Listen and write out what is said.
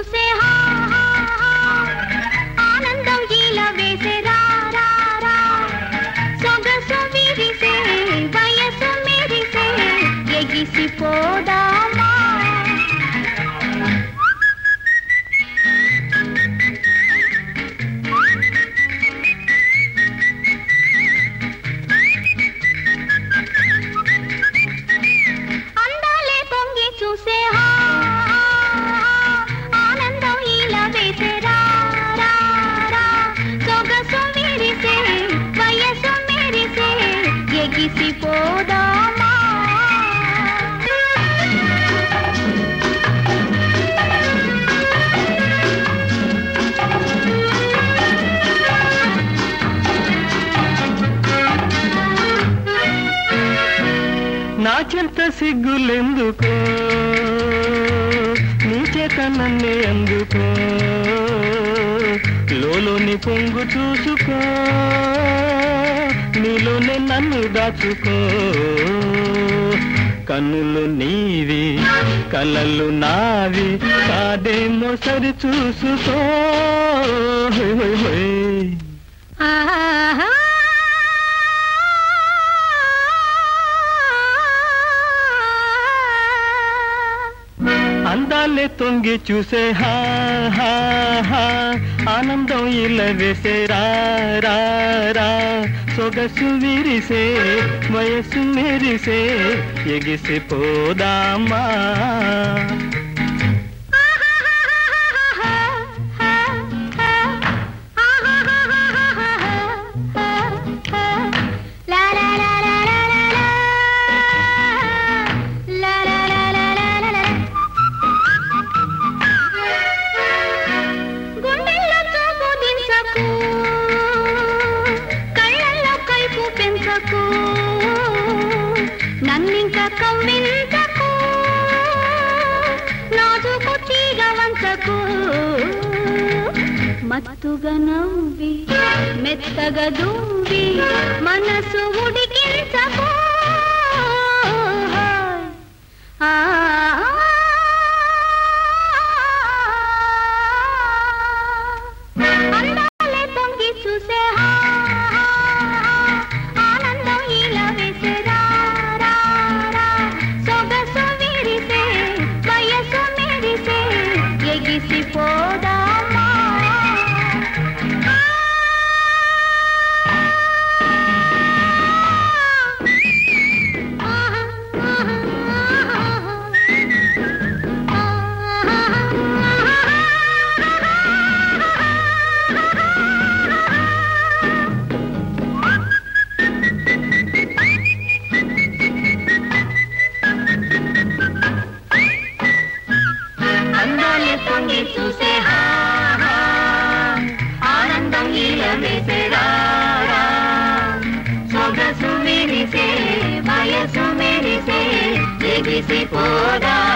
చూసే ఎగిసిపోదామా నా చెంత సిగ్గులెందుకో? నీ చేత నన్నే ఎందుకో లోలోని పొంగు చూసుకో. నీలోనే నన్ను దాచుకో. కన్నులు నీవి కలలు నావి కాదేమో సరి చూసుకో. ఆహా. అందాలే తొంగి చూసే హా హా హా. ఆనందం ఇలా వేసే రా రా రా సొగసు విరిసే వయసు మెరిసే ఎగిసిపోదామా తీగ మత్తుగా నవ్వి మెత్తగా దువ్వి మనసు ఉడికించకు. ఆ అందాలే తొంగి చూసే అందాన్ని పొంగి చూసే ఆనందం ఇలా వేసే సొగసు మెరిసే వయసు మెరిసే ఎగిసిపోదామా